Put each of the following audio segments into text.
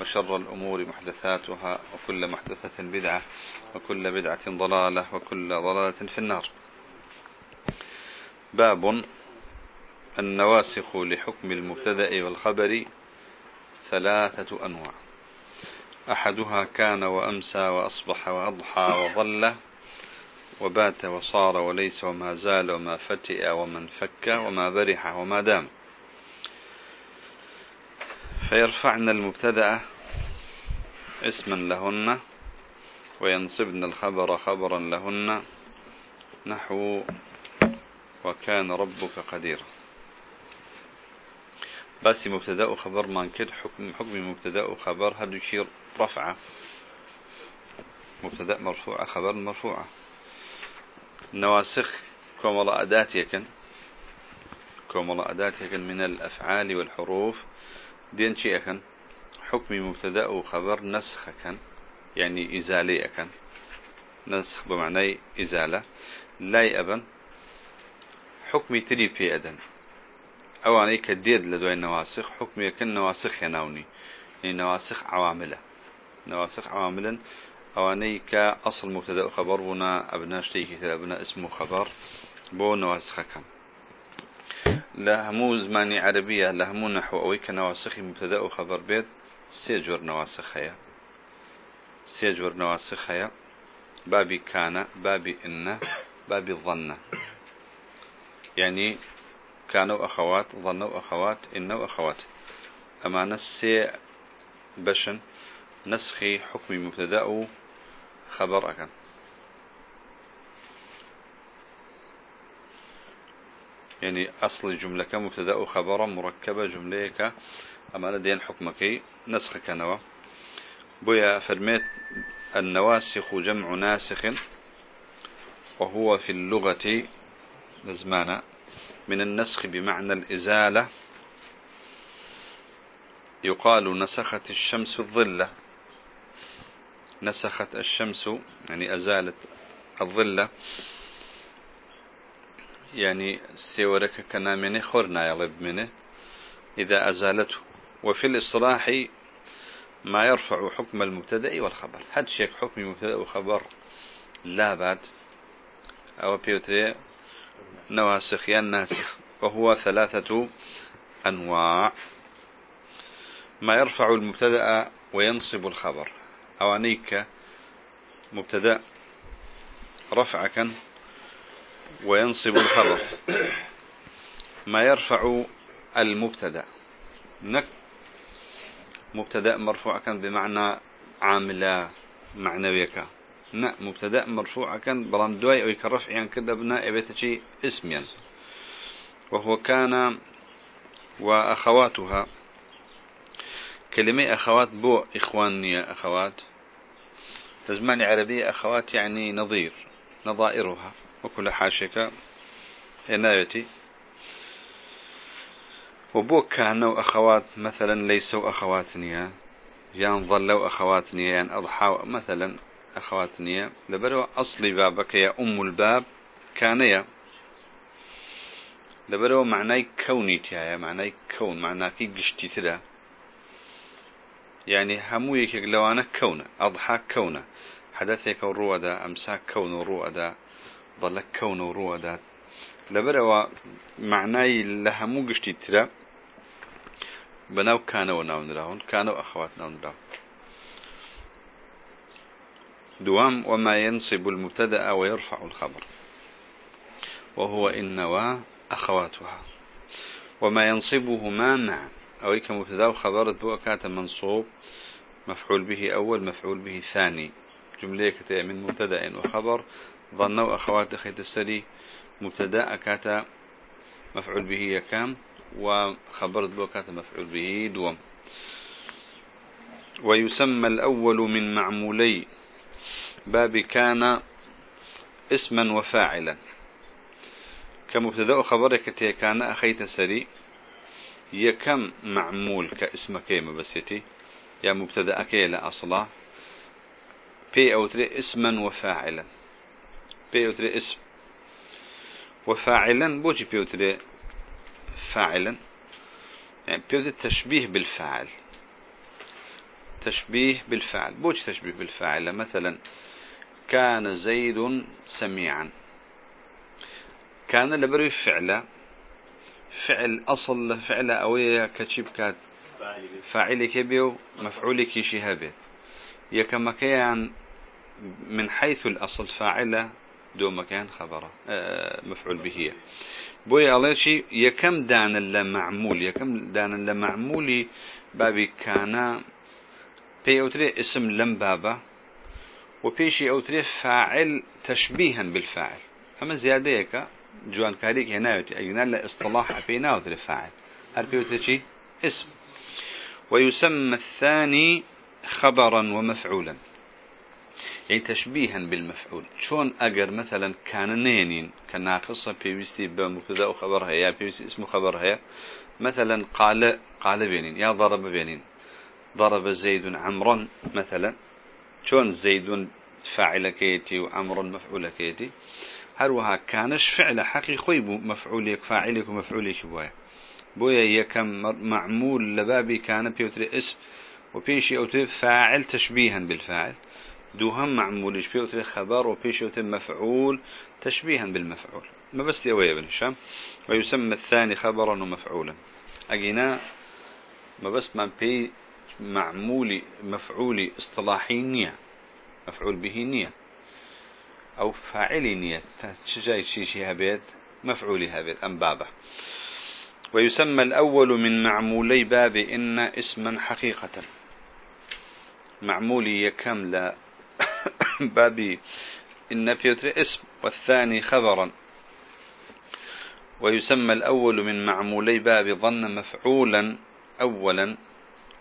وشر الأمور محدثاتها وكل محدثة بدعة وكل بدعة ضلالة وكل ضلالة في النار. باب النواسخ لحكم المبتدأ والخبر ثلاثة أنواع. أحدها كان وأمسى وأصبح وأضحى وظل وبات وصار وليس وما زال وما فتئ ومن فك وما برح وما دام. فيرفعن المبتدأ اسما لهن وينصبن الخبر خبرا لهن. نحو وكان ربك قديرا. بس مبتدأ خبر ما كد حكم حكم مبتدأ خبر هذا يشير رفعة. مبتدأ مرفوعة خبر مرفوعة. نواسخ كمال أدات يكن. كمال أدات يكن من الأفعال والحروف. دين شيء أكن حكم مبتدأ وخبر نسخ كان يعني إزالة أكن نسخ بمعنى إزالة. لا أبن حكم تري في أدن. أو أنا كديد لدوي النواسخ حكم يكن نواسخ يناوني. يعني نواسخ عوامله. نواسخ عواملا أو أنا كأصل مبتدأ خبر بنا أبناء شتيكي أبناء اسمه خبر بو نواسخ كان. لا همو زماني عربية لا همو نحو. أوي كنواسخ مبتدا وخبر بيت سيجور نواسخ هيا سيجور نواسخ هيا بابي كان بابي إن بابي ظن يعني كانوا أخوات ظنوا أخوات إنوا أخوات. أما نسي بشن نسخي حكم مبتدا خبر أكن يعني أصل الجملة كمبتدا خبرا مركبة جملة أما لدين حكمك نسخ كنوا بويا فرميت النواسخ جمع ناسخ وهو في اللغة نزمانا من النسخ بمعنى الإزالة يقال نسخت الشمس الظلة. نسخت الشمس يعني أزالت الظلة. يعني سيورك كنامني خورنا يلب منه إذا أزالته. وفي الإصلاح ما يرفع حكم المبتدأ والخبر. هاد شيء حكم المبتدأ وخبر لا بعد. أو بيوتري نواسخ يا ناسخ. وهو ثلاثة أنواع. ما يرفع المبتدأ وينصب الخبر. أو أنيك مبتدأ رفعك وينصب الخبر. ما يرفع المبتدأ. نك مبتدأ مرفوع كان بمعنى عاملة معنوية نا مبتدأ مرفوع كان بلان دوي أو يكرف يعني كده بناء بيتشي اسم يعني. وهو كان وأخواتها. كلمة أخوات بو اخوانية أخوات. تزماني عربية أخوات يعني نظير. نظائرها. وكل حاشك عنايتي. وبوك كانوا أخوات مثلا ليسوا أخواتنيا. يان ظلوا أخواتنيا يان أضحى مثلا أخواتنيا. لبروا أصلي بابك يا أم الباب كانيا. لبروا معناي كوني تيايا معناي كون معناكي قشتي تلا يعني همو يكيك لوانا كون أضحى كون حدثك الرؤدا أمساك كون الرؤدا ضلك كون الرؤدا لبروا معناي لهمو قشتي تلا بناو كانوا ناون كانوا أخوات ناون دوام وما ينصب المبتدأ ويرفع الخبر. وهو إن وأخواتها. وما ينصبهما معا. أو مبتدأ وخبر بوكات منصوب مفعول به أول مفعول به ثاني. جملة من مبتدأ وخبر ظن وأخوات خيت السري مبتدأ أكاتا مفعول به يكام وخبرت بوكات مفعول به دوم. ويسمى الأول من معمولي باب كان اسما وفاعلا. كمبتدأ خبرك تي كان أخيت سري يكم معمول كاسم كيما بسيتي. يا مبتدأ كيلا أصلا. بي أو تري اسما وفاعلا. بي أو تري اسم. وفاعلا بوجي بي أو تري فاعلا. يعني بي أو تري تشبيه بالفاعل. تشبيه بالفعل بوش تشبيه بالفاعل. مثلا كان زيد سميعا. كان لبري فعل. فعل أصل فعل أوية كتشيب كات. فاعل كبيو مفعول كيشي يكما كان من حيث الأصل فاعل دو مكان خبره آه، مفعول به بوي الله شي يكم دان لمعمول يكم دان لمعمولي بابي كان بي أوتري اسم لم بابا وبيشي أوتري فاعل تشبيها بالفاعل. أما زيادة يكا جوان كاريك هنا أجنا لاصطلاح أبينا أوتري فاعل. أربي أوتري اسم. ويسمى الثاني خبرا ومفعولا. يعني تشبيها بالمفعول. شون أجر مثلا كان نينين كان ناقصة بيستي بمبتدا وخبرها يا بيستي اسمه خبرها مثلا قال قال بينين يا ضرب بينين. ضرب زيد عمرا مثلا. شون زيد فاعل كيتي وعمر مفعول كيتي؟ هروها كانش فعل حقيقي؟ مفعولك فاعلك ومفعولك بويا بويا يكم معمول لبابي كان بيوتري اسم وبيشي أوتري فاعل تشبيها بالفاعل. دوهم معمولش بيوتري خبر وبيشي أوتري مفعول تشبيها بالمفعول. ما بس يا ابن هشام. ويسمى الثاني خبرا ومفعولا. أجينا ما بس من بي معمولي مفعولي إصطلاحي نية. مفعول به نية. أو فاعلي نية. شجاي شيشي هبيت مفعولي هبيت أم بابه ويسمى الأول من معمولي باب إن اسما حقيقة. معمولي يكم بابي إن بيوتر اسم والثاني خبرا. ويسمى الأول من معمولي باب ظن مفعولا أولا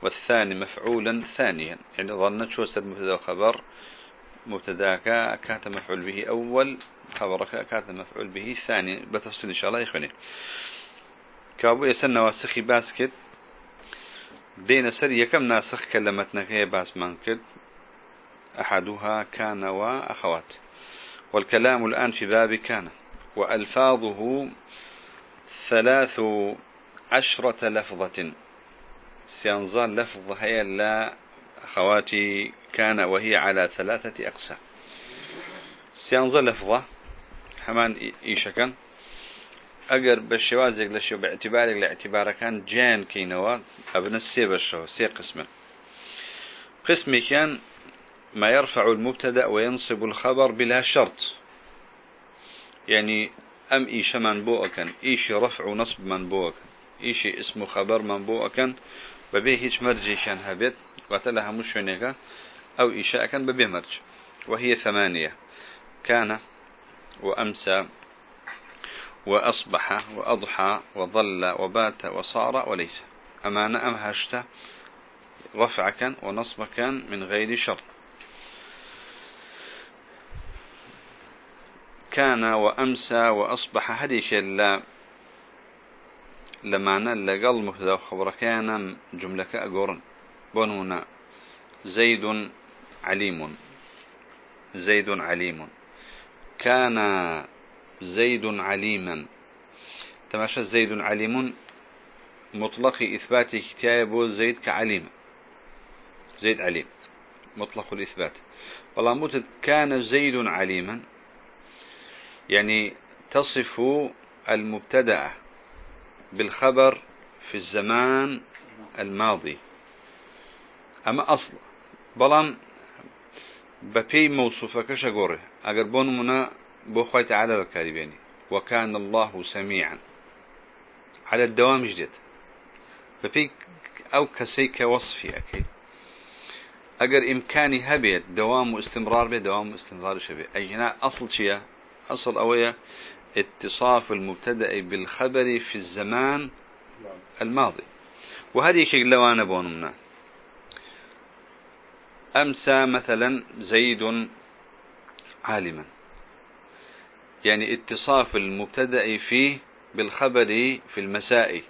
والثاني مفعولا ثانيا. يعني ظنت شو سد مبتدأ وخبر مبتداك كانت مفعول به أول خبرك كانت مفعول به ثاني. بتفصيل إن شاء الله يخوني كابو يسن واسخي باسكت. بين سر يكم ناسخ كلمتنا هي باس منكد أحدها كان وأخوات. والكلام الآن في باب كان. وألفاظه ثلاث عشرة لفظة. سينظر لفظ هي لا أخواتي كان وهي على ثلاثة أقسام. سينظر لفظة. همان إيشكا أجر بالشوازق لشو باعتبارك لاعتبار كان جان كينوا. أبن السيب الشو سي قسم قسم كان ما يرفع المبتدأ وينصب الخبر بلا شرط. يعني أم إيش منبوء إيش رفع ونصب منبوء إيش اسمه خبر منبوء ببي هيج مرجي شان هبت وتلها مش شنيكا أو إيشاء كان ببي مرج. وهي ثمانية. كان وأمسى وأصبح وأضحى وظل وبات وصار وليس. أمانة أم هشت رفع كان ونصب كان من غير شرط. كان وأمسى وأصبح هذه لا لمعنى لقل مبتدا خبر كان جملة أقورن. بنونا زيد عليم. زيد عليم. كان زيد عليما. تماشى زيد عليم. مطلق إثبات كتاب زيد كعليم. زيد عليم. مطلق الإثبات. والله كان زيد عليما. يعني تصف المبتدأ بالخبر في الزمان الماضي. أما أصل بلان ببي موصوفة كشغوري أقر بون منا بوخوي تعالى بكاريبيني وكان الله سميعا على الدوام جديد ببي أو كسيك وصفي أكيد أجر إمكاني هبيت دوام واستمرار به دوام واستمرار شبه أي هنا أصل شيء أصل أوية اتصاف المبتدأ بالخبر في الزمان الماضي. وهذه شيء لو أنا بونمنا. أمسى مثلا زيد عالما. يعني اتصاف المبتدأ فيه بالخبر في المساء.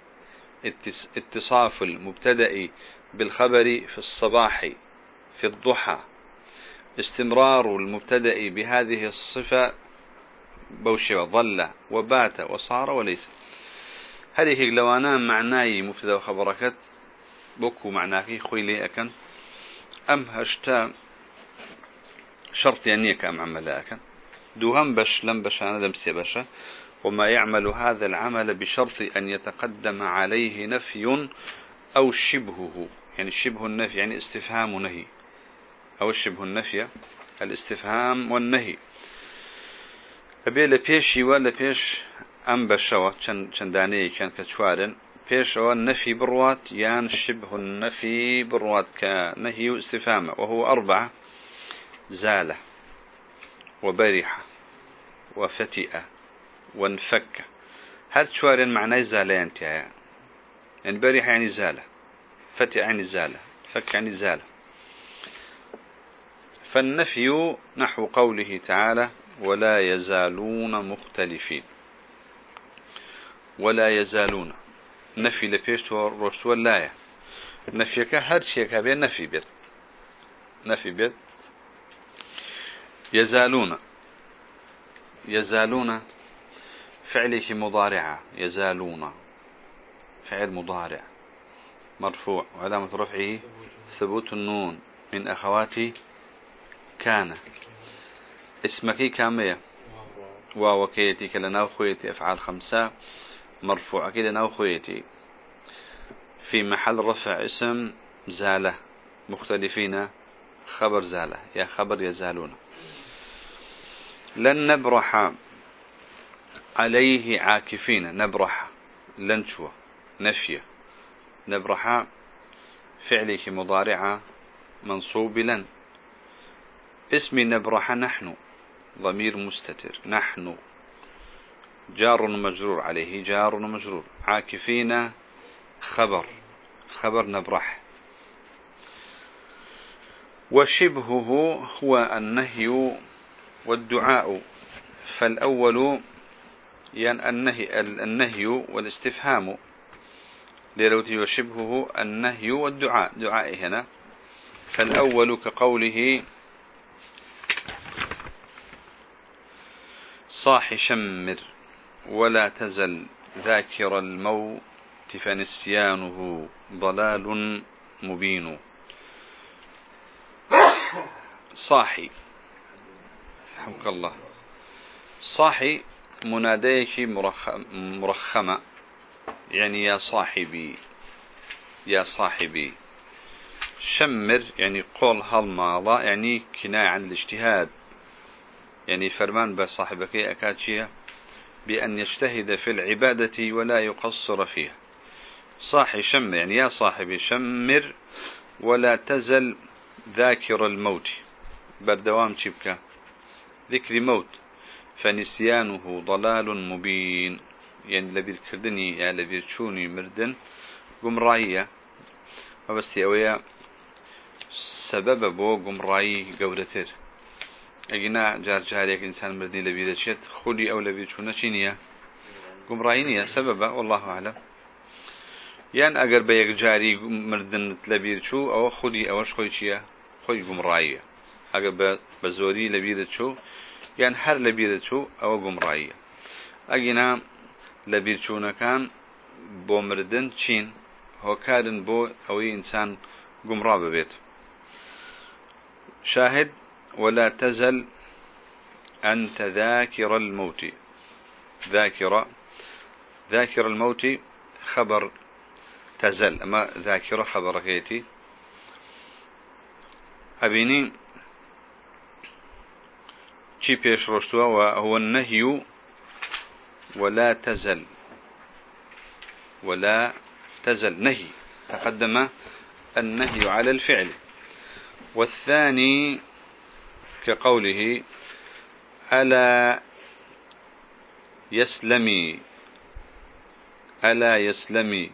اتصاف المبتدأ بالخبر في الصباح في الضحى. استمرار المبتدأ بهذه الصفة بوشي ظل وبات وصار وليس. هذه لوانا معناي مبتدا وخبركت. بوكو معناكي خويلي أكن. أم هشتا شرط يعني كأم عمل أكن. دوهم بش لم بش أنا دمسي بشا وما يعمل هذا العمل بشرط أن يتقدم عليه نفي أو شبهه. يعني شبه النفي يعني استفهام نهي. أو شبه النفي الاستفهام والنهي. أبي لبيشي ولا بيش أم بشوا چنداني كان كتشوارن بيش أو النفي بروات يان شبه النفي بروات كنهي استفهام وهو أربعة زالة وبرحة وفتئة وانفك هل شوارن معناه زالة تيا يعني برحة يعني زالة فتئة يعني زالة فك يعني زالة فالنفي نحو قوله تعالى ولا يزالون مختلفين. ولا يزالون. نفي لبيش روشتو اللاية نفيك هر شيء كابين نفي بيت نفي بيت يزالون يزالون فعله مضارعة يزالون فعل مضارع. مرفوع. وعلامة رفعه ثبوت النون من أخواتي كان. اسمك كامية؟ وكيتي كلنا خويتي أفعال خمسة. مرفوع كده ناو خويتي. في محل رفع اسم زالة. مختلفين. خبر زالة. يا خبر يزالون لن نبرح عليه عاكفين. نبرح. لن شو؟ نفيه نبرح فعله مضارعة منصوب لن. اسم نبرح نحن. ضمير مستتر. نحن جار مجرور عليه جار مجرور عاكفين خبر خبر نبرح. وشبهه هو النهي والدعاء. فالأول يعني النهي, النهي والاستفهام. ليروتي وشبهه النهي والدعاء دعاء هنا. فالأول كقوله صاح شمر ولا تزل ذاكر الموت فنسيانه ضلال مبين. صاحي حمك الله. صاحي مناديك مرخمة. يعني يا صاحبي يا صاحبي. شمر يعني قول هالماضة يعني كناية عن الاجتهاد. يعني فرمان بصاحبك أكاتشيا بأن يجتهد في العبادة ولا يقصر فيها. صاحي شمر يعني يا صاحبي شمر ولا تزل ذاكر الموت. بردوام شبكة ذكر موت. فنسيانه ضلال مبين. يعني لبير كردني يعني لبير شوني مردن. قمرائية. وبس أويا سبب بو قمرائي ئەگینا جارجارێک ئینسان مردی لەبی دەچێت خولی ئەو لەبی چوونەچی نییە؟ گومڕایی نییە سەبە بە والله عالم یان ئەگەر بە یەکجاری مردنت لەبیر چوو ئەوە خودی ئەوەش خۆی چییە؟ خۆی گومڕاییە ئەگەر بە زۆری لەبی دەچوو یان هەر لەبی دەچوو ئەوە گومڕاییە ئەگینا لەبیرچوونەکان بۆ مردن چین؟ هۆکارن بۆ ئەوەی ئینسان گومڕا ببێت. شاهد ولا تزل أنت ذاكر الموت. ذاكرة ذاكر الموت خبر تزل. أما ذاكرة خبر كيتي. أبيني چی پێش ڕۆشتووە؟ و هو النهي ولا تزل. ولا تزل. نهي. تقدم النهي على الفعل. والثاني كقوله ألا يسلمي ألا يسلمي.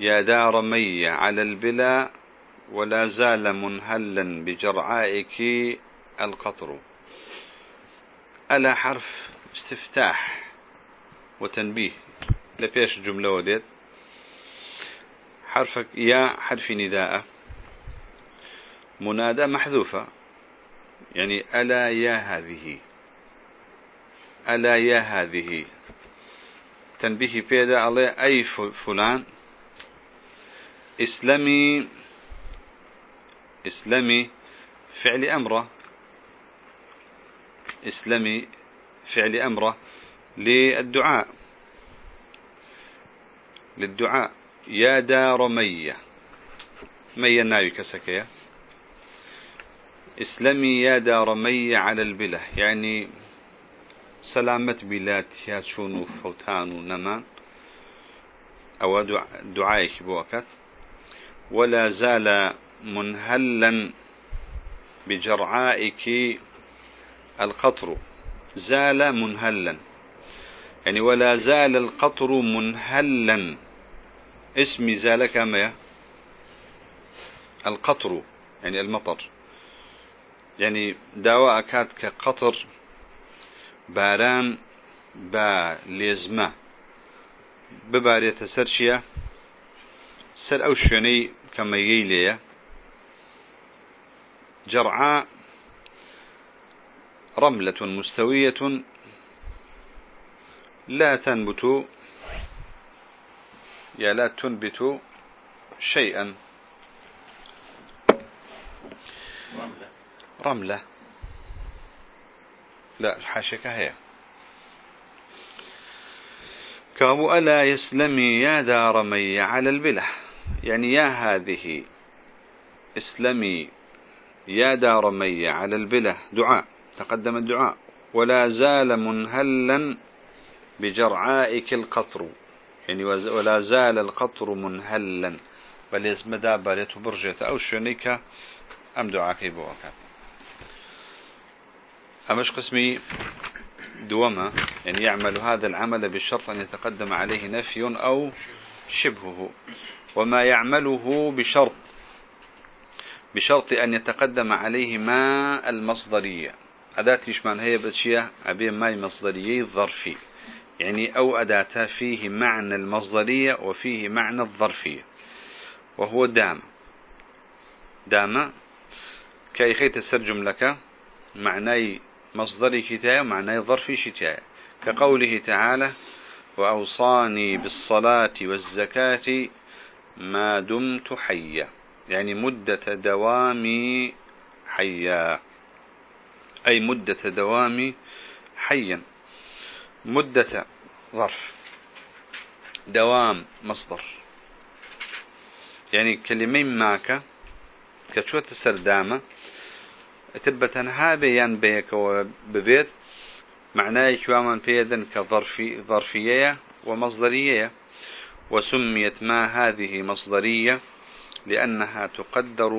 يا دار مي على البلا ولا زال منهلا بجرعائك القطر. ألا حرف استفتاح وتنبيه. لبيش جملة وديت. حرفك يا حرف نداء منادى محذوفة. يعني ألا يا هذه ألا يا هذه. تنبيه بيدا عليه أي فلان؟ إسلامي إسلامي فعل أمرة. إسلامي فعل أمرة للدعاء. للدعاء. يا دار مية. مية ناوي كسكية. اسلمي يا دار مية على البله يعني سلامة بلاد يا شونو فوتان ونمان أو دعائك بوكت. ولا زال منهلا بجرعائك القطر. زال منهلا. يعني ولا زال القطر منهلا. اسم زال كما القطر يعني المطر. يعني دواء كات كقطر باران با لێزمە. ببارێتە سەر چییە؟ سەر ئەو شوێنەی کەمەیەی جرعاء رملة مستوية. لا تنبت. يا لا تنبت شيئا. رملة. رملة. لا حاشك هي. كابو ألا يسلمي يا دار مي على البلة. يعني يا هذه اسلمي يا دار مي على البلة. دعاء تقدم الدعاء. ولا زال منهلا بجرعائك القطر. يعني ولا زال القطر منهلا. بل يزم دابالة برجة أو شنيك أم دعاك بوكا أمش قسمي دوما يعني يعمل هذا العمل بالشرط أن يتقدم عليه نفي أو شبهه وما يعمله بشرط بشرط أن يتقدم عليه ما المصدرية. أداة يشمان هي بتشية أبي ما مصدرية ظرفي. يعني أو أداة فيه معنى المصدرية وفيه معنى الظرفية. وهو دام. دام. كي خيت السرجم لك معنى مصدري كتاية معنى ظرفي شتاية كقوله تعالى وأوصاني بالصلاة والزكاة ما دمت حيا. يعني مدة دوامي حيا. أي مدة دوامي حيا. مدة ظرف. دوام مصدر. يعني كلمين ماك كشوت سردامة تبتا هابيان بيك وببيت معناه شواما بيدا كظرفي ظرفية ومصدرية. وسميت ما هذه مصدرية لأنها تقدر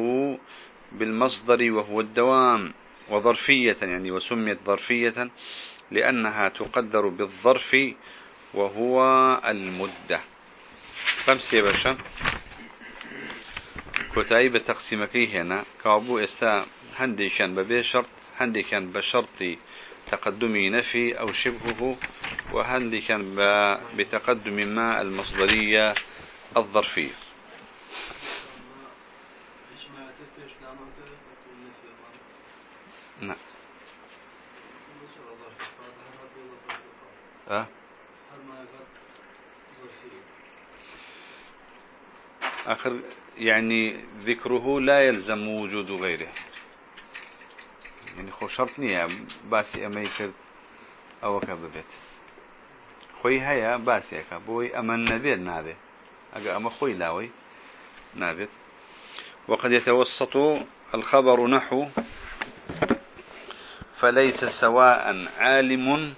بالمصدر وهو الدوام. وظرفية يعني وسميت ظرفية لأنها تقدر بالظرف وهو المدة. فمسي باشا. كتاي بتقسيمكي هنا كابو استا هندي كان ببي شرط هندي كان بشرط تقدم نفي أو شبهه وهندي كان بتقدم ما المصدرية الظرفية. نعم. أه؟ آخر يعني ذكره لا يلزم وجود غيره. يعني خو شرط باسي أما يكرد أو كذبت خوي هيا باسي أكا بوي أما النبي نابي أقا أما خوي لاوي نابت وقد يتوسط الخبر نحو فليس سواء عالم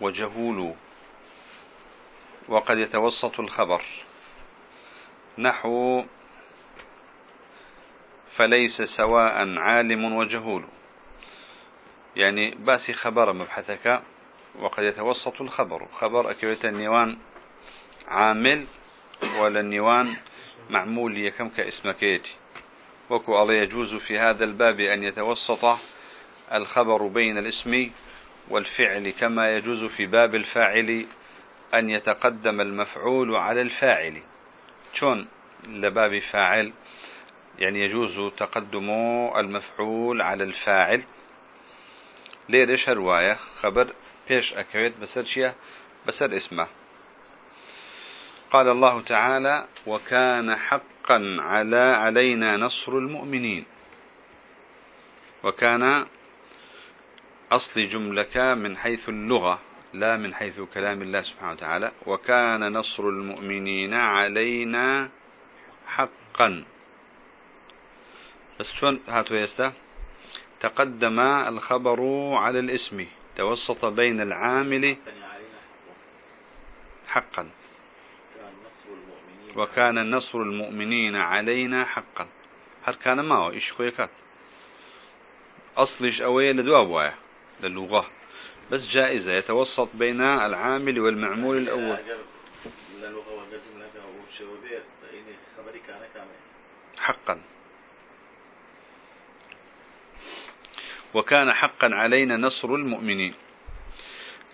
وجهول. وقد يتوسط الخبر نحو فليس سواء عالم وجهول. يعني باسي خبر مبحثك وقد يتوسط الخبر. خبر أكيوة النيوان عامل ولا النيوان معمول يكم كاسمكيتي وكو الله يجوز في هذا الباب أن يتوسط الخبر بين الاسم والفعل كما يجوز في باب الفاعل أن يتقدم المفعول على الفاعل. شون لباب فاعل؟ يعني يجوز تقدم المفعول على الفاعل. ليش رواية خبر بيش أكويت بسر شيء بسر اسمه. قال الله تعالى وكان حقا على علينا نصر المؤمنين. وكان أصل جملة من حيث اللغة لا من حيث كلام الله سبحانه وتعالى. وكان نصر المؤمنين علينا حقا. بس شون هاتوا يستا تقدم الخبر على الاسم. توسط بين العامل حقا. وكان نصر المؤمنين علينا حقا. هل كان ما هو إيش خويكات أصلش أوي؟ لدوا للغة. بس جائزة. يتوسط بين العامل والمعمول الأول. حقا. وكان حقا علينا نصر المؤمنين.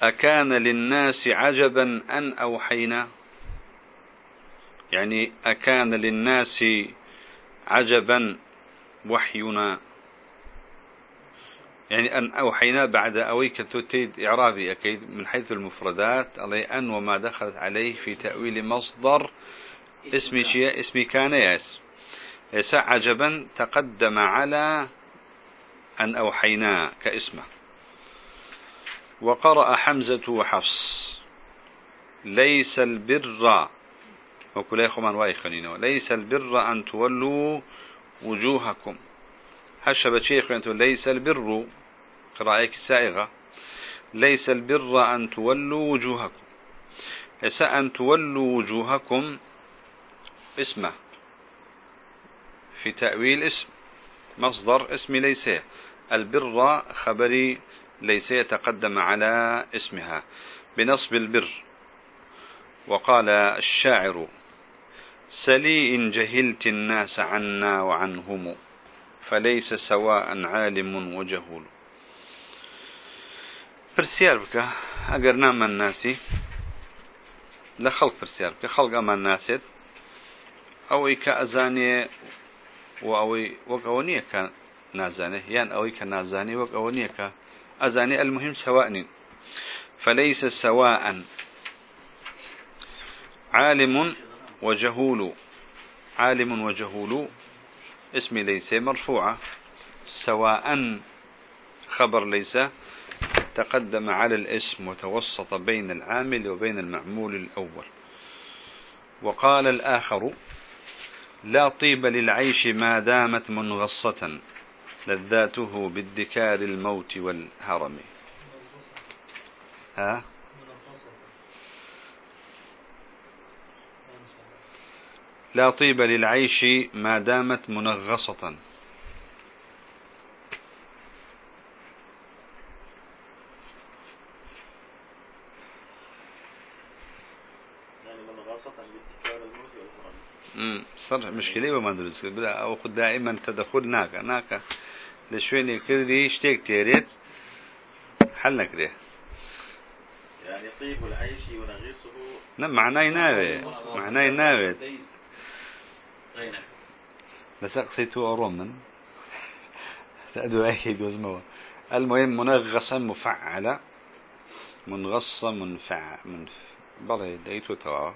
أكان للناس عجبا أن أوحينا؟ يعني أكان للناس عجبا وحينا؟ يعني أن أوحينا بعد أويك تتيد إعرابي أكيد من حيث المفردات علي أن وما دخلت عليه في تأويل مصدر اسمي شيء اسمي كان ياس. عجبا تقدم على أن أوحينا كاسمه. وقرأ حمزة وحفص. ليس البر ليس البر أن تولوا وجوهكم. هشب شيخ ليس البر قراءك سائغة. ليس البر أن تولوا وجوهكم. يسا أن تولوا وجوهكم اسمه. في تأويل اسم. مصدر اسم ليس. البر خبري ليس يتقدم على اسمها. بنصب البر. وقال الشاعر سلي إن جهلت الناس عنا وعنهم فليس سواء عالم وجهول. پرسیار بکە ئەگەر نامان ناسی لە خەڵک پرسیار بکە خەڵک ئەمان ناسێت ئەوەی کە ئەزانێ و ئەوەی کە نازانێ وەک ئەوە نییە کە ئەزانێ المهم سواء فليس سواء عالم وجهول. عالم وجهول. اسم ليس مرفوعة سواء خبر ليس. تقدم على الاسم وتوسط بين العامل وبين المعمول الأول. وقال الآخر لا طيب للعيش ما دامت منغصة. لذاته بالذكار الموت والهرم. ها؟ لا طيب للعيش ما دامت منغصة. صار مشكلة وما درس بلا أو دائما تدخل ناكا ناكا لشويني كردي اشتيك تيريت حل نكره يعني طيب العيش ونغيصه نعم معناه يناوي معناه يناوي بس أقصيتو أرومن تأدو موا المهم منغصا مفعلة منغصة منفع من بلى ديتو توا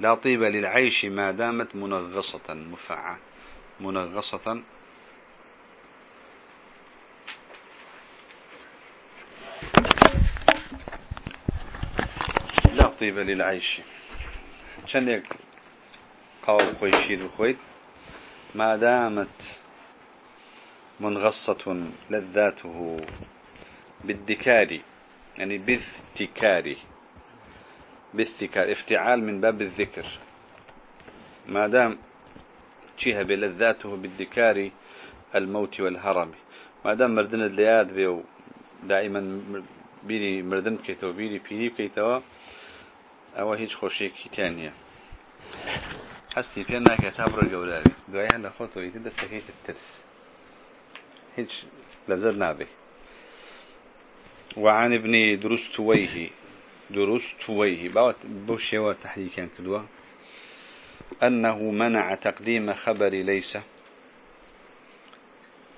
لا طيب للعيش ما دامت منغصة مفعة. منغصة لا طيب للعيش. شنك قول خويشيد وخويت ما دامت منغصة لذاته بالذكار يعني باذتكاره بالذكر افتعال من باب الذكر. ما دام شيها بلذاته بالذكار الموت والهرم. ما دام مردن اللياد بيو دائما بيري مردن كيتو بيري بيري كيتو أو هيج خوشي كيتانيا حستي فينا كتاب رجولاري دعيها لخوتو يتدى سهيت الترس هيج لزر نابي وعن ابن درستويه درستويه بوشي وتحديد كان كدوه أنه منع تقديم خبر ليس.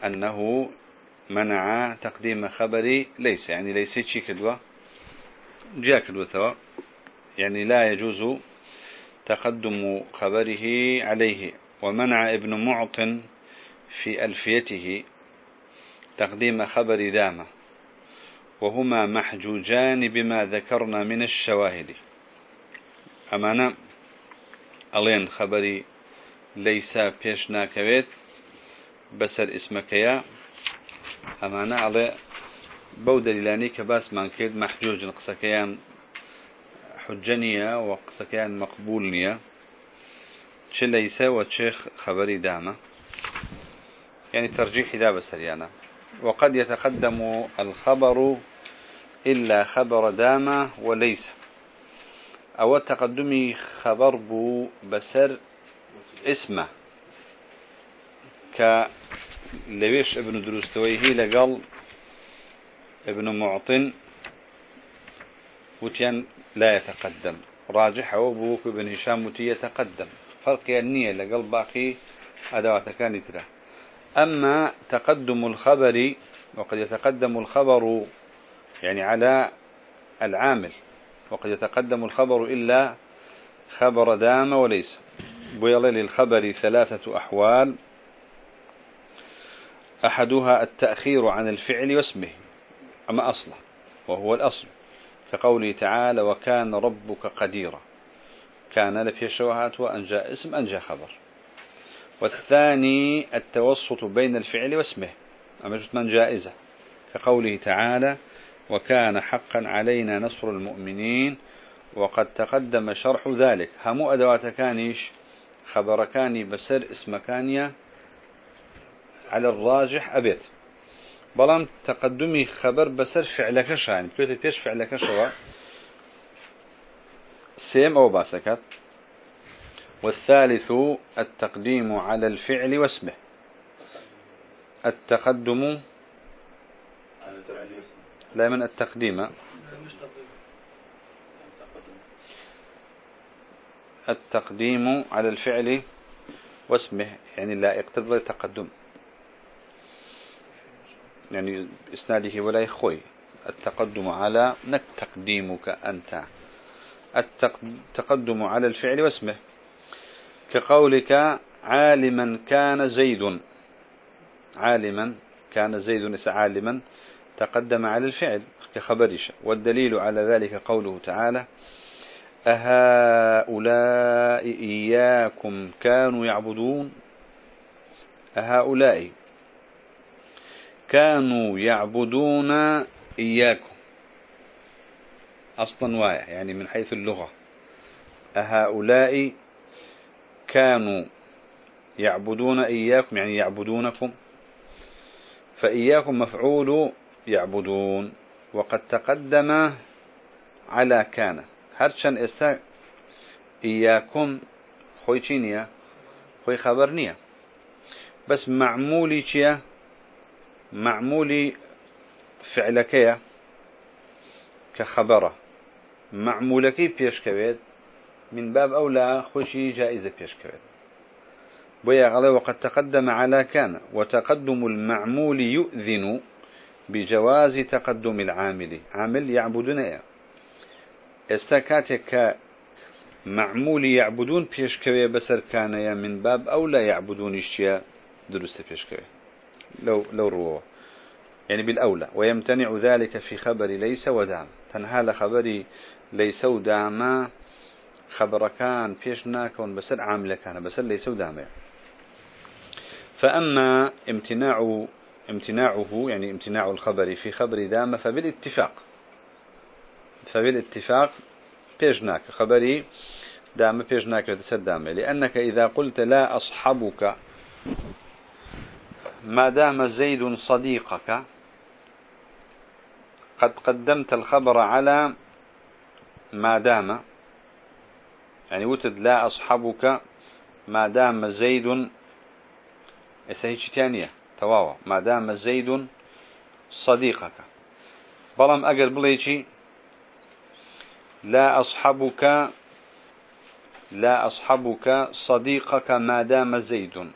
أنه منع تقديم خبر ليس. يعني ليس شي كدوة جاء كدوة توا يعني لا يجوز تقدم خبره عليه ومنع ابن معطن في ألفيته تقديم خبر دامة وهما محجوجان بما ذكرنا من الشواهد. أمانا ألين خبري ليس بيشنا كويت بسر اسمك يا. أمانا على بودة لاني كباس من كيد محجوج قسكيان حجنية وقسكيان مقبولنية. چه ليس وشيخ خبري دامة يعني ترجيح ذا بسريانا وقد يتقدم الخبر إلا خبر دامة وليس. أو تقدمي خبر بو بسر اسمه. ك لويش ابن دروستويه لقال ابن معطن وتيان لا يتقدم. راجح وبوك ابن هشام وتي يتقدم. فرق النية لقال باقي أدوات كانت له أما تقدم الخبر وقد يتقدم الخبر يعني على العامل وقد يتقدم الخبر إلا خبر دام وليس. بيض للخبر ثلاثة أحوال. أحدها التأخير عن الفعل واسمه أما أصله وهو الأصل. كقوله تعالى وكان ربك قديرا. كان لفي الشواهات وأنجى اسم أنجى خبر. والثاني التوسط بين الفعل واسمه. أما من جائزة. كقوله تعالى وكان حقا علينا نصر المؤمنين وقد تقدم شرح ذلك. هم أدوات كانيش خبر كاني بسر اسم كانيا على الراجح أبيت. بلان تقدمي خبر بسر فعلك شان بيت بيش فعلك شوا سيم أو باسكت. والثالث التقديم على الفعل واسمه. التقدم لا من التقديم. التقديم على الفعل واسمه يعني لا يقتضي التقدم يعني إسناده ولا يخوي. التقدم على نك تقديمك أنت. التقدم على الفعل واسمه. كقولك عالما كان زيد. عالما كان زيد عالما. تقدم على الفعل كخبرش. والدليل على ذلك قوله تعالى أهؤلاء إياكم كانوا يعبدون. أهؤلاء كانوا يعبدون إياكم. أصلا وايع يعني من حيث اللغة. أهؤلاء كانوا يعبدون إياكم يعني يعبدونكم. فإياكم مفعول يعبدون. وقد تقدم على كان. هرشان استا إياكم خوي چينيا خوي خبرنيا بس معمولي چيا معمولي فعلكيا كخبره. معمولكي بيش كويد من باب أولى خوشي جائزة بيش كويد بيا غلا وقد تقدم على كان وتقدم المعمول يؤذن بجواز تقدم العامل. عامل يعبدون إيه استكاتك معمول يعبدون بيشكوية بسر كان من باب أو لا يعبدون إشياء درست بيشكوية لو لو روه يعني بالأولى ويمتنع ذلك في خبر ليس ودام تنهال خبري ليس وداما خبر كان بيش ناكون بسر عامل كان بسر ليس وداما فأما امتناع امتناعه يعني امتناع الخبر في خبر دام فبالاتفاق. فبالاتفاق بيجناك خبري دام بيجناك تسدام لأنك إذا قلت لا أصحبك ما دام زيد صديقك قد قدمت الخبر على ما دام يعني وتد لا أصحبك ما دام زيد إسهيش تانية؟ تواوا ما دام زيد صديقك. بلام أجر بليشي لا أصحبك لا أصحبك صديقك ما دام زيد.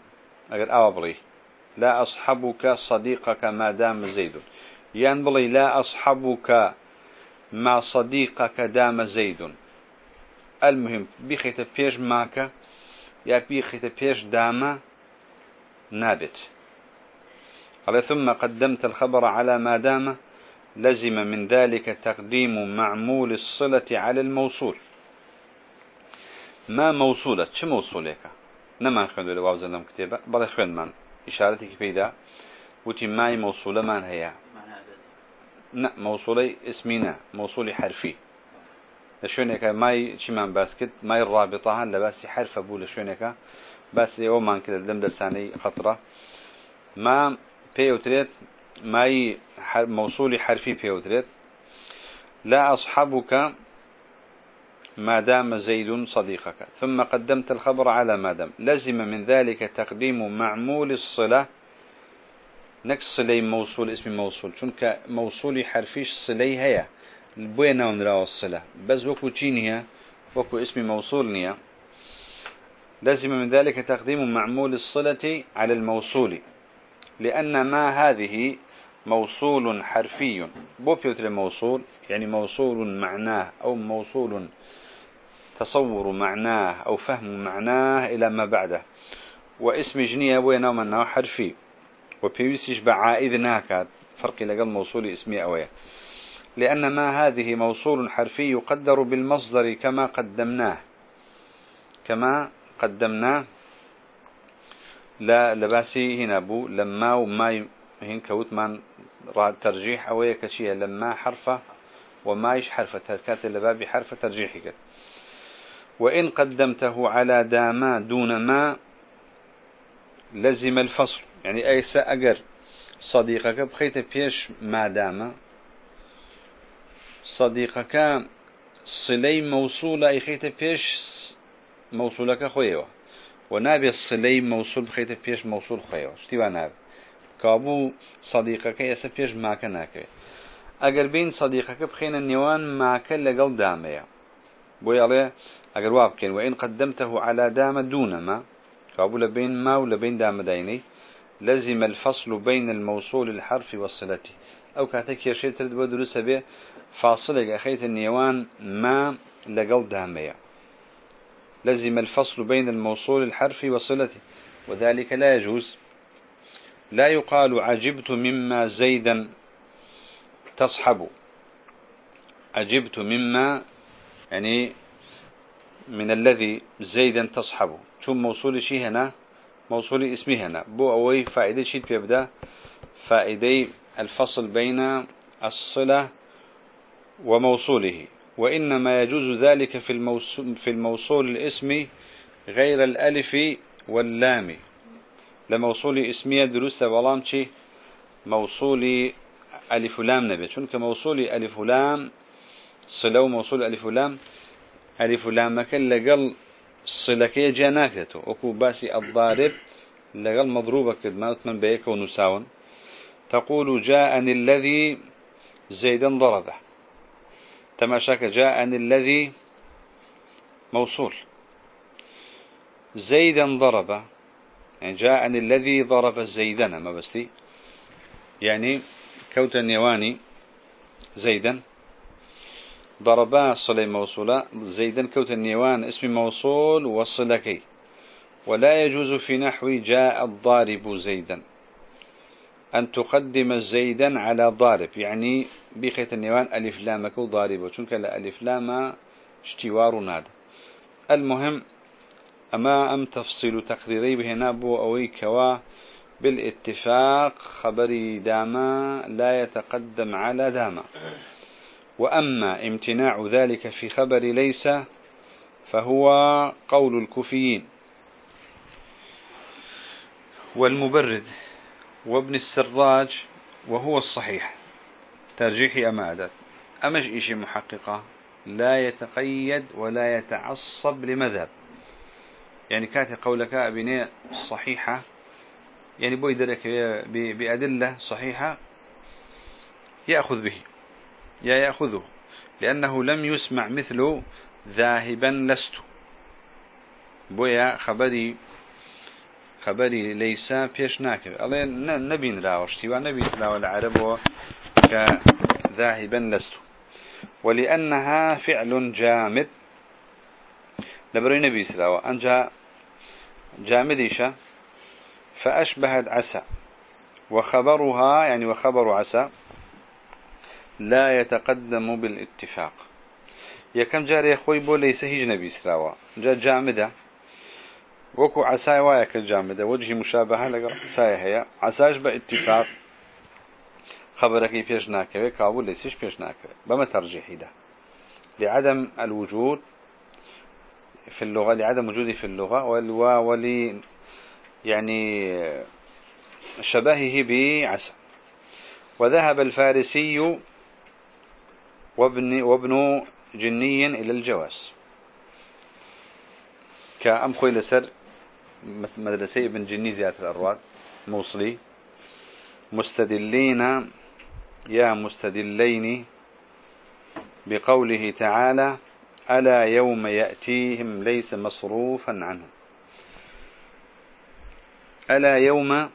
أجر أو بلي. لا أصحبك صديقك ما دام زيد. يعني لا أصحبك مع صديقك دام زيد. المهم بخيت بيش معك يا بخيت بيش دام نابت. قال ثم قدمت الخبر على ما دام لزم من ذلك تقديم معمول الصلة على الموصول. ما موصولة؟ شو موصولك نما خذوا لواوز لهم كتابة بل خذ من إشارتك بيدا وتي ماي موصولة من هي؟ لا موصولي اسمنا موصولي حرفي. لشونك ماي من باسكت ماي الرابطة بس حرف أبو لشونك بس يوم ما كده لم درساني خطرة. ما بيوتريت ماي موصول حرفي بيوتريت. لا أصحبك ما دام زيد صديقك. ثم قدمت الخبر على ما دام. لزم من ذلك تقديم معمول الصلة. نكس صلي موصول اسم موصول. چونك موصول حرفيش صلي هيا بوين ونراو الصلة. بس وكو تشينيها وكو اسم موصول نيا لزم من ذلك تقديم معمول الصلة على الموصول. لأن ما هذه موصول حرفي. بو موصول يعني موصول معناه أو موصول تصور معناه أو فهم معناه إلى ما بعده. واسم جنية وين منه حرفي. وبيوسيش بعائد ناكاد فرق لقى الموصول اسمي أويه لأن ما هذه موصول حرفي يقدر بالمصدر كما قدمناه. كما قدمناه. لا لباسي هنا بو. لما وما هين كوت من ترجيح أوية كشيء. لما حرفة. وما يش حرفة. تركات اللبابي حرفة ترجيحك وإن قدمته على داما دون ما لزم الفصل. يعني أي سأجر صديقك بخيت بيش ما دام صديقك صلي موصولة خيت بيش موصولك خويوة. ونابي الصلي موصول بخيت بيش موصول خويوة. شتي نابي؟ كابو صديقك يسا بيش ماك ناكوي اگر بين صديقك بخين النيوان ماك لقل دامية بوي عليه اگر وابكين وإن قدمته على دام دون ما كابو لبين ما ولبين دام ديني لزم الفصل بين الموصول الحرف والصلة. أو كاتك يشير ترد ودرس به فاصلك اخيت النيوان ما لقل دامية لزم الفصل بين الموصول الحرف والصلة. وذلك لا يجوز. لا يقال عجبت مما زيدا تصحب. عجبت مما يعني من الذي زيدا تصحب شو موصول شيء هنا موصول اسمه هنا. بو أوي فائدة شيء بيبدأ فائدة الفصل بين الصلة وموصوله. وإنما يجوز ذلك في الموصول, في الموصول الاسم غير الألف واللام. لموصولي اسمية دروسة بلام شي موصولي ألف لام نبي. شنك موصولي ألف لام؟ صلو موصول ألف لام. ألف لام مكان لقل صلكية جاناكتو وكو باسي الضارب لقل مضروبة كدما من بيك ونساون. تقول جاءني الذي زيدا ضربه. تماشاك جاءني الذي موصول. زيدا ضربه يعني جاءني الذي ضرب زيدا. ما بستي يعني كوت النيواني زيدا. ضربا صلي موصولة زيدا كوت النيوان اسم موصول وصلكي. ولا يجوز في نحو جاء الضارب زيدا. أن تقدم زيدا على ضارب يعني بخيت النيوان ألف لامك ضارب. وشنك لا ألف لام اشتوار ناد المهم أما أم تفصيل تقريري بهنا بو أوي كوا بالاتفاق خبري داما لا يتقدم على داما. وأما امتناع ذلك في خبر ليس فهو قول الكوفيين. والمبرد وابن السراج وهو الصحيح. ترجيحي أما أدت أمش إشي محققة؟ لا يتقيد ولا يتعصب لمذهب. يعني كاتي قولك أبناء صحيحة. يعني بوي درك بأدلة صحيحة يأخذ به. يا يأخذه لأنه لم يسمع مثل ذاهبا لست. بويا خبري خبري ليس بيش ناكر الله نبي نراوشتي ونبي سلاوة العرب كذاهبا لست. ولأنها فعل جامد. لبري نبي سلاوة أنجا جامديشة فأشبهت عسى. وخبرها يعني وخبر عسى. لا يتقدم بالاتفاق. يا كم جاري أخوي بو ليس هيج نبي سلاوة جا جامدة. وكو عساي وايك الجامدة وجه مشابهة لقى عساي هي عساش باتفاق خبرك بيش ناكوي كابو ليسش بيش ناكوي بما ترجيحي ده. لعدم الوجود في اللغة لعدم وجوده في اللغة. ولي يعني شبهه بعسى وذهب الفارسي وابن, وابن جني إلى الجواز. كأم خوي لسر مدرسة ابن جني زيادة الأرواد موصلي. مستدلين يا مستدلين بقوله تعالى ألا يوم يأتيهم ليس مصروفا عنهم. ألا يوم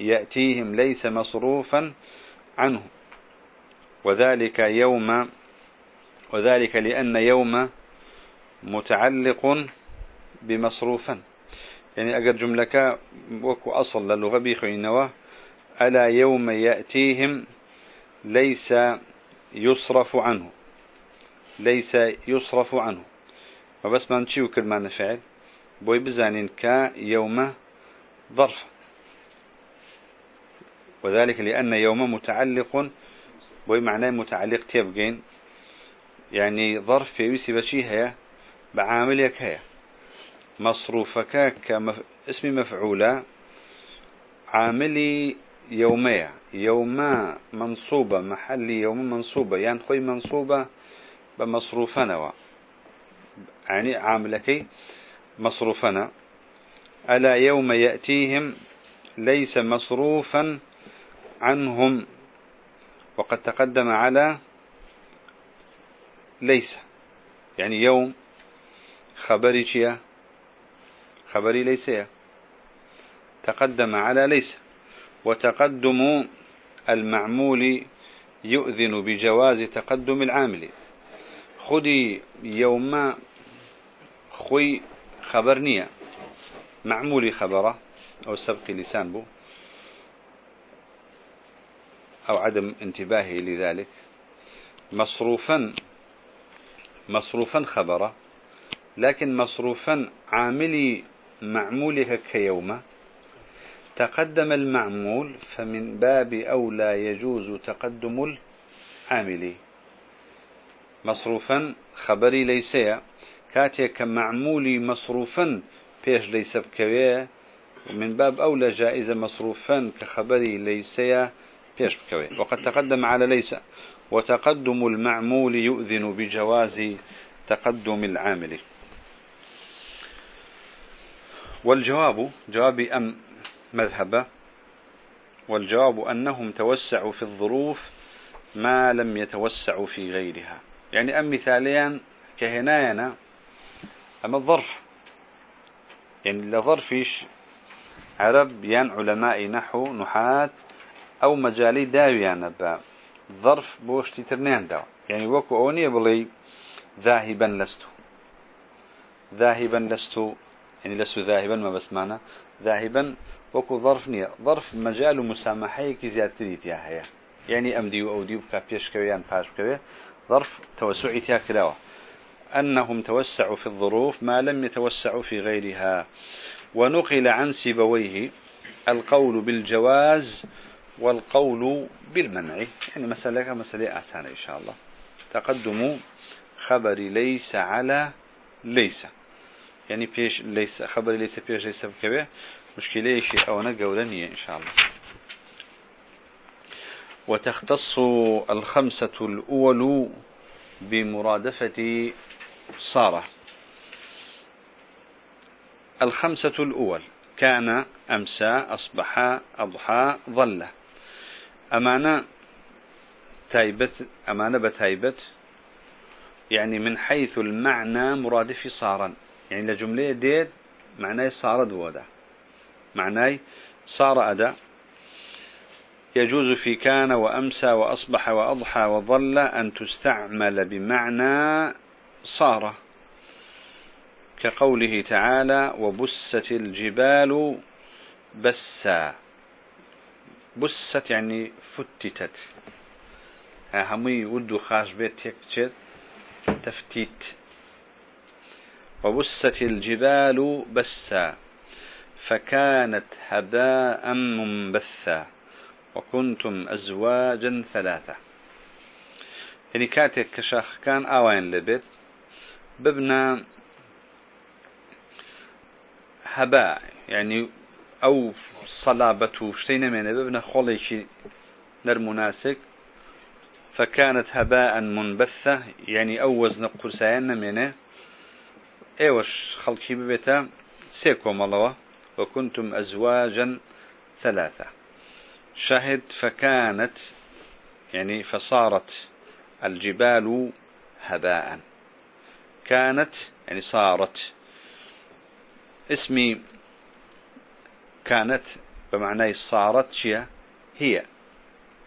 يأتيهم ليس مصروفا عنه وذلك يوم وذلك لأن يوم متعلق بمصروفا. يعني أجر جملك وكو أصل للغة بيخينوا ألا يوم يأتيهم ليس يصرف عنه. ليس يصرف عنه. وبس ما نشيو كلمة فعل بوي بزانين كا يوم ظرف. وذلك لأن يوم متعلق بوي معناه متعلق تيبقين يعني ظرف في ويسي بشي هي بعاملك هي. مصروفك كاسم مفعولة عاملي يومية. يوما منصوبة محلي يوم منصوبة. يعني خوي منصوبة بمصروفنا يعني عاملك مصروفنا. ألا يوم يأتيهم ليس مصروفا عنهم. وقد تقدم على ليس. يعني يوم خبري شيا خبري ليس تقدم على ليس. وتقدم المعمول يؤذن بجواز تقدم العامل. خدي يوم خوي خبرنية معمولي خبره أو سبق لسان بو. أو عدم انتباهه لذلك مصروفا مصروفا خبره لكن مصروفا عاملي معمولها كيوم تقدم المعمول فمن باب أولى يجوز تقدم العامل. مصروفا خبري ليس كاتيك معمولي مصروفا فيش ليس بكوية. ومن باب أولى جائزة مصروفا كخبري ليس. وقد تقدم على ليس. وتقدم المعمول يؤذن بجواز تقدم العامل. والجواب جواب أم مذهبه والجواب أنهم توسعوا في الظروف ما لم يتوسعوا في غيرها. يعني أم مثاليا كهناينا أما الظرف. يعني لظرفش عرب ين علماء نحو نحات أو مجالي داويان با ظرف بوشتي ترنين داو يعني وكو أوني بلي ذاهبا لست ذاهبا لست يعني لست ذاهبا ما بس معنا ذاهبا وكو ظرف نية ظرف مجال مسامحة كي زيادة يا هيا يعني أمدي وأودي بكابيش كويان باش كوي ظرف توسعي تيا كلاوة أنهم توسعوا في الظروف ما لم يتوسعوا في غيرها. ونقل عن سيبويه القول بالجواز والقول بالمنع. يعني مسألة مسألة أحسن إن شاء الله. تقدم خبر ليس على ليس. يعني بيش ليس خبر ليس بيش ليس بكبه. مشكلة شيء أو نقولني إن شاء الله. وتختص الخمسة الأول بمرادفة صارة الخمسة الأول كان أمسى أصبح أضحى ظل. أمانا تايبت أمانة بتايبت يعني من حيث المعنى مرادف صارا. يعني لجملة ديت معناه صار دودا معناه صار أدا. يجوز في كان وأمسى وأصبح وأضحى وظل أن تستعمل بمعنى صار. كقوله تعالى وبست الجبال بسا. بست يعني فتتت. همي ودو خاش بيت تكتشت تفتيت. وبست الجبال بسا فكانت هباء منبثا وكنتم أزواجا ثلاثة. يعني كاتك كشاخ كان آوين لبيت. ببنا هباء يعني أو صلابة شتين من ببنا نرمناسك فكانت هباء منبثة يعني أو وزن قرسان منه. إيوش خلقي ببيتا سيكو ملوه وكنتم أزواجا ثلاثة. شهد فكانت يعني فصارت الجبال هباء. كانت يعني صارت. اسمي كانت بمعنى صارت هي.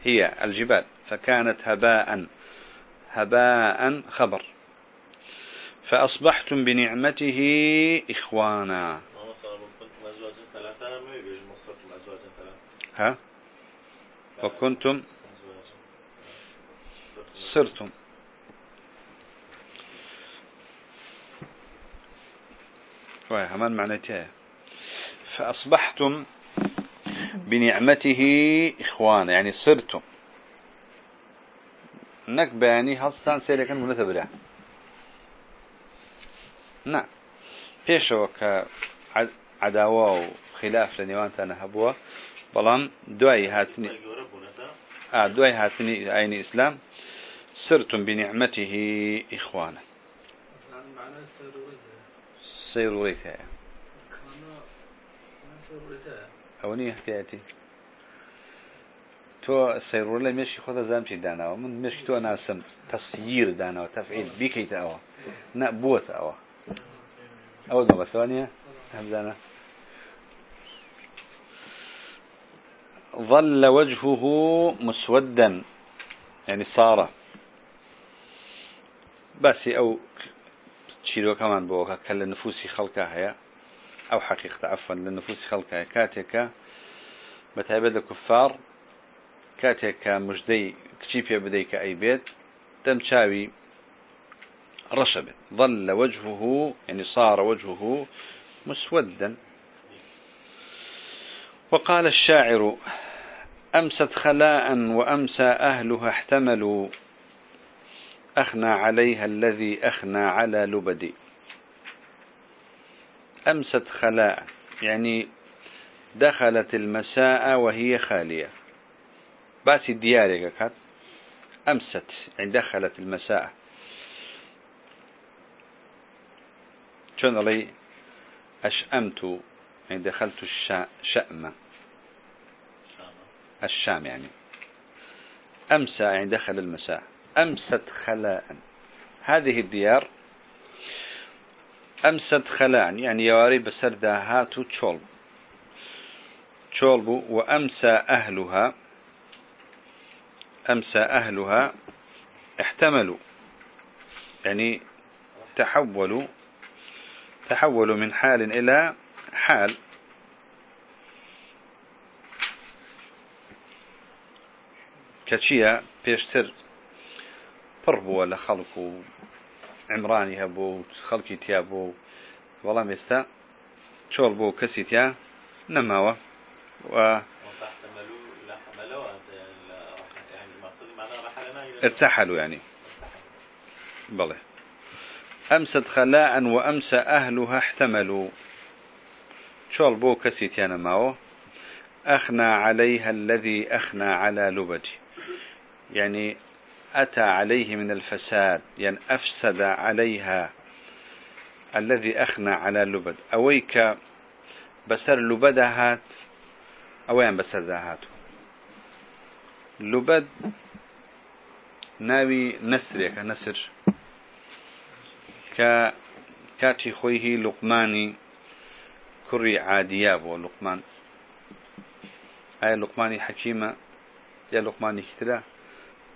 هي الجبال فكانت هباء هباء خبر. فأصبحتم بنعمته إخوانا. ها؟ وكنتم صرتم. فأصبحتم بنعمته إخوانا يعني صرتم. نكباني هستان سيركا منثبرا نعم. بيشو كعداوة وخلاف لنيوان هبوا بلان دعي هاتني آه دعي هاتني أين إسلام. صرتم بنعمته إخوانا. سيروريتها أوني احتياتي تو سيرور لي مشي خذ زامشي دانا ومن مشي تو ناسم. تسيير دانا وتفعيل بيكيت أوا نبوت أوا أول ما بثوانية همزانا ظل وجهه مسودا يعني صار بس أو شيلو كمان بوها كل نفوسي خلقها هي أو حقيقة عفوا للنفوس خلقها كاتك بتعبد الكفار كاتك مجدي كشيفيا بديك أي بيت تمشاوي رشبت ظل وجهه يعني صار وجهه مسودا. وقال الشاعر أمست خلاء وأمسى أهلها احتملوا أخنى عليها الذي أخنى على لبدي. أمست خلاء يعني دخلت المساء وهي خالية. باسي ديارك كات أمست يعني دخلت المساء. شون لي أشأمت يعني دخلت الشأم الشام يعني. أمسى يعني دخل المساء. أمست خلاء. هذه الديار أمست خلاء يعني يواري بسردها هاتو تشولب تشولب وأمسى أهلها أمسى أهلها احتملوا يعني تحولوا تحولوا من حال إلى حال. كشيا بيشتر پڕ عمراني هبو خلقي تيابو والله ميستا شول بو كسيتيا نماوا. و ارتحلوا يعني. بله أمست خلاء وأمسى أهلها احتملوا. شول بو كسيتيا نماوا. أخنى عليها الذي أخنى على لبدي. يعني أتى عليه من الفساد يعني أفسد عليها الذي أخنى على لبد. أويك بسر لبدهات أوين بسر ذهات لبد ناوي نسرك نسر. ك كاتي خويه لقماني كري عادياب ولقمان أي لقماني حكيمة يا لقماني كتلا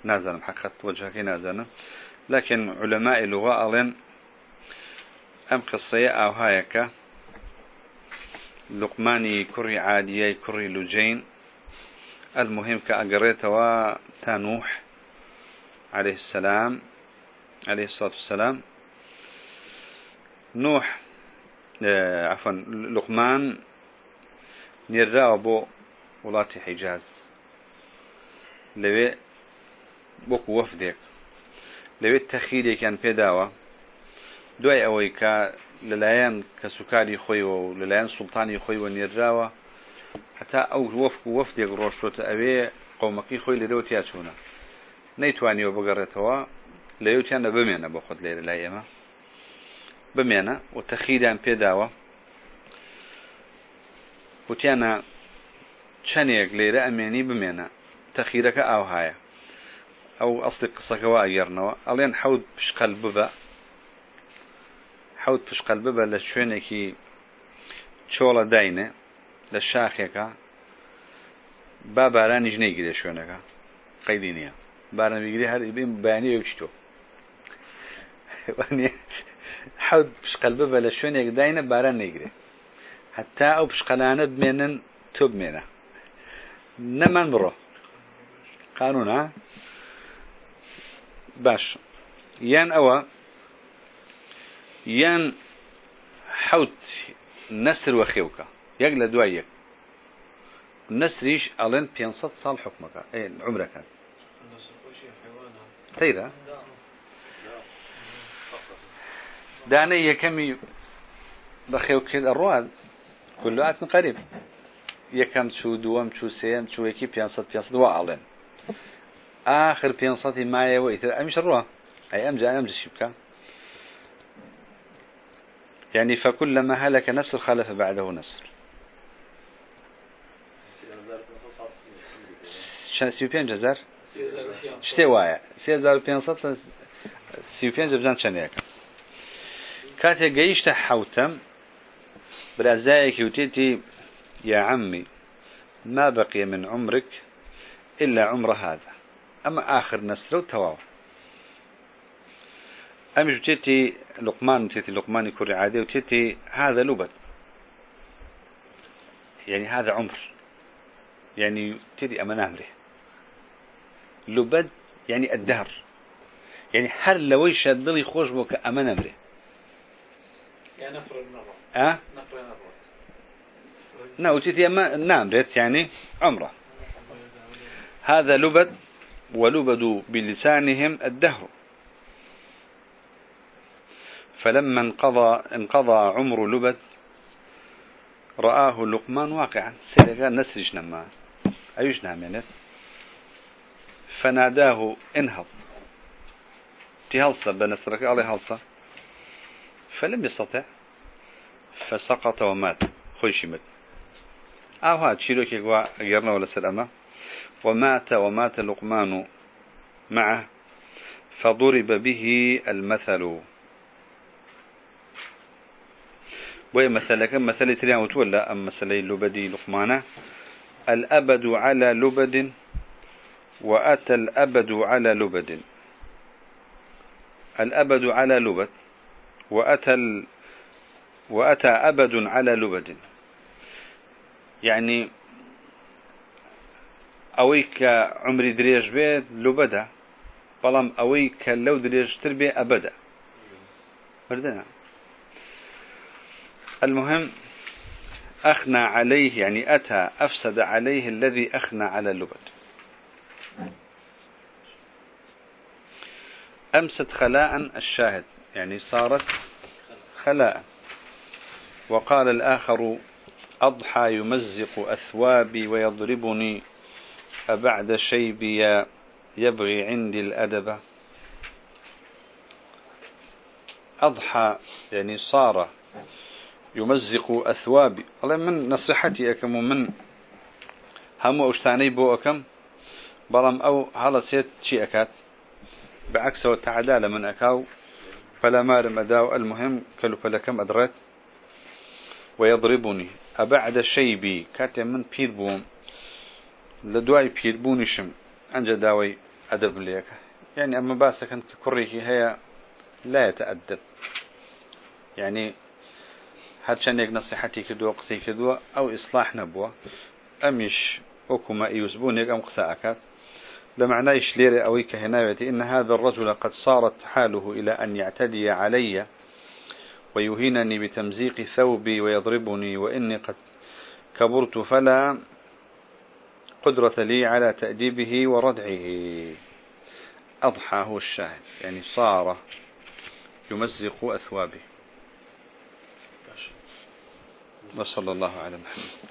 نازل حقت وجهك نازل لكن علماء اللغة ألين أم قصية أو هايك لقماني كري عادية كري لجين. المهم كأقريتوا تانوح عليه السلام عليه الصلاة والسلام. نوح آه، عفوا لقمان نيرا بو ولاتي حجاز. لوي وفدك لوي التخيلي كان بيداوة دوای ئەوەی کە لەلایەن کە سوکاری خۆیەوە و لەلایەن سوڵتانی خۆی وە نێراوە هەتا ئەو وەفک و وەفتێک ڕۆشتۆتە ئەوێ قومەکەی خۆی لەرەوە تیا چوونە نەیتوانیەوە بگەڕێتەوە لەوتیانە بمێنە بۆ خۆت لێرە لای ئێمە. بمێنە و تەخیدان پێداوە. وتیانە چەندێک لێرە ئەمێنی بمێنە. تەخیرەکە ئاوهایە. ئەو ئەستی قسەکەەوە ئەگەرنەوە. ئەڵێن حەوت پشقەل ببە. حوت پشقل ببە لە شوێنێکی چۆڵە داینێ لە شاخێکە. با بارانیش نەیگرێ شوێنەکە قەیدی نییە. باران بیگری هەر بین بەیانی یەکشتۆ حوت پشقل ببە لە شوێنێک داینە باران نەیگرێ حتا ئەو پشقەلانە بمێنن تۆ بمێنە. نەمان بڕۆ. قانونە باش. یان ئەوە يان حوت نسر وخيوكا يق لدواي يق نسريش ألين 500 صال حكمك. إيه عمرك. تيرا داني يكمي بخيوك الرواد. كله عاتن قريب. يكم شو دوام شو سيم شو يكي 500 500 دوا ألين. آخر 500 مايا وإثر أمش الرواد أي أمجا أمجا شبكا يعني فكلما هلك نسر خلف بعده نسر سی و پێنج هزار؟ شتێ وایە. سێ هزار و پێ سی و پێنج بزان چەندێکە کاتێک گەیشتە حوتەم برازایەکی وتێتی يا عمي ما بقي من عمرك إلا عمر هذا. أما آخر نسر تواو أمش تيتي لقمان تيتي لقمان كوري عادي وتيتي هذا لبد. يعني هذا عمر. يعني تيتي أمان أمره لبد يعني الدهر. يعني هل لو يشدلي خوش بك أمان أمره يعني نفر النظر. أه؟ نفر النظر. نعم تيتي أمان نعم يعني عمره. هذا لبد. ولبد بلسانهم الدهر. فلما انقضى انقضى عمر لبد رآه لقمان واقعا. سيدك نسرش نما أيش نعمل فناداه انهض. تهلصة بنسرك عليه هلصة. فلم يستطع فسقط ومات. أو هاد شيلوك يقوى أجرنا ولا سلامة؟ ومات ومات لقمان معه فضرب به المثل. بوي مثلا كم؟ مثل تريان وتولى أم مثلي لبدي لقمانة الأبد على لبد وأتى الأبد على لبد. الأبد على لبد وأتى ال... وأتى أبد على لبد. يعني أويك عمري دريج بيت لبدا بلام أويك لو دريج تربي أبدا. بردنا المهم أخنى عليه يعني أتى أفسد عليه الذي أخنى على اللبد أمست خلاء الشاهد يعني صارت خلاء. وقال الآخر أضحى يمزق أثوابي ويضربني أبعد شيبي يبغي عندي الأدب. أضحى يعني صار يمزق أثوابي. الله من نصيحتي أكم ومن هم أشتاني بو أكم بلام أو هلا سيت شي أكات. بعكس وتعدال من أكاو فلا مال أداو المهم كلو فلا كم أدرت ويضربني. أبعد شيبي. كاتي من بير بوم. لدواي بير بونشم أنجا داوي أدب ليك يعني أما باسا كانت كريه هي لا يتأدب يعني هاد شانيك نصيحتي كدوا قصي كدوا أو إصلاح نبوة أمش وكما يوزبونيك أم قساءكات لمعنى يشلير أوي كهنايتي إن هذا الرجل قد صارت حاله إلى أن يعتدي علي ويهينني بتمزيق ثوبي ويضربني وإني قد كبرت فلا قدرة لي على تأديبه وردعه. أضحى هو الشاهد يعني صار يمزق أثوابه. وصلى الله على محمد.